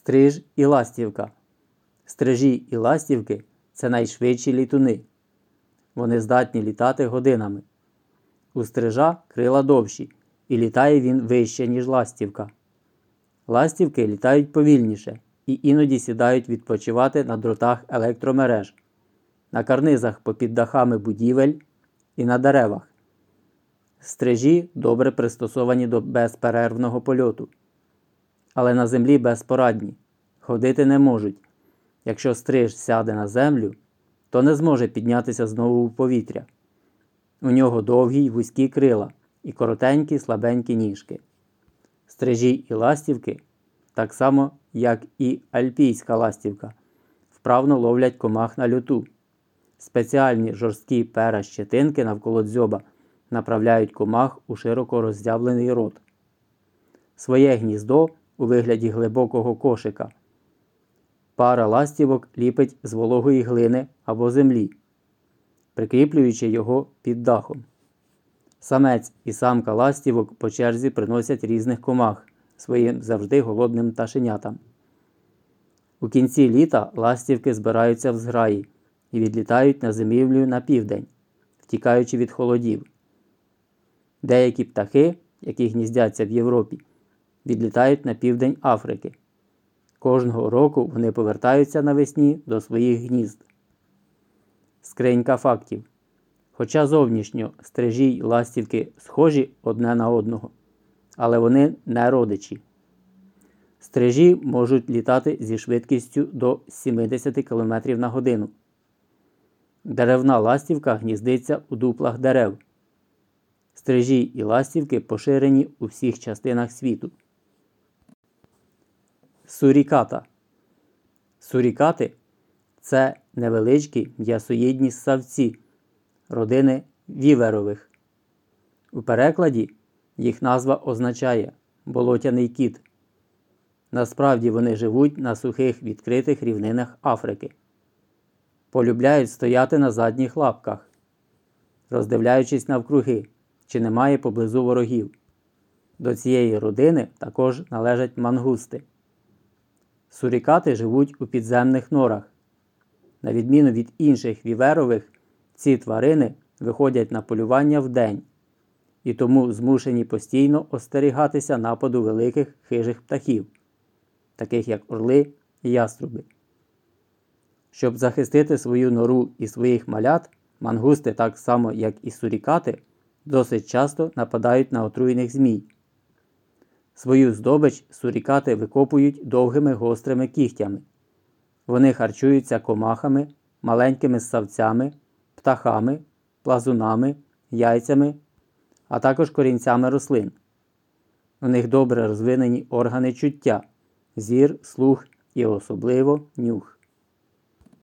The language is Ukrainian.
Стриж і ластівка. Стрижі і ластівки це найшвидші літуни. Вони здатні літати годинами. У стрижа крила довші, і літає він вище, ніж ластівка. Ластівки літають повільніше і іноді сідають відпочивати на дротах електромереж, на карнизах попід дахами будівель і на деревах. Стрижі добре пристосовані до безперервного польоту, але на землі безпорадні, ходити не можуть. Якщо стриж сяде на землю, то не зможе піднятися знову у повітря. У нього довгі й вузькі крила і коротенькі слабенькі ніжки. Стрижі і ластівки, так само, як і альпійська ластівка, вправно ловлять комах на люту. Спеціальні жорсткі пера щетинки навколо дзьоба направляють комах у широко роздявлений рот. Своє гніздо у вигляді глибокого кошика. Пара ластівок ліпить з вологої глини або землі, прикріплюючи його під дахом. Самець і самка ластівок по черзі приносять різних комах своїм завжди голодним пташенятам. У кінці літа ластівки збираються в зграї і відлітають на зимівлю на південь, втікаючи від холодів. Деякі птахи, які гніздяться в Європі, відлітають на південь Африки. Кожного року вони повертаються навесні до своїх гнізд. Скринька фактів. Хоча зовнішньо стрижі й ластівки схожі одне на одного, але вони не родичі. Стрижі можуть літати зі швидкістю до 70 км на годину. Деревна ластівка гніздиться у дуплах дерев. Стрижі і ластівки поширені у всіх частинах світу. Суріката. Сурікати це невеличкі м'ясоїдні ссавці родини віверових. У перекладі їх назва означає болотяний кіт. Насправді вони живуть на сухих відкритих рівнинах Африки. Полюбляють стояти на задніх лапках, роздивляючись навкруги, чи немає поблизу ворогів. До цієї родини також належать мангусти. Сурікати живуть у підземних норах. На відміну від інших віверових, ці тварини виходять на полювання вдень і тому змушені постійно остерігатися нападу великих хижих птахів, таких як орли і яструби. Щоб захистити свою нору і своїх малят, мангусти, так само як і сурікати, досить часто нападають на отруйних змій. Свою здобич сурікати викопують довгими гострими кігтями. Вони харчуються комахами, маленькими ссавцями, птахами, плазунами, яйцями, а також корінцями рослин. У них добре розвинені органи чуття, зір, слух і особливо нюх.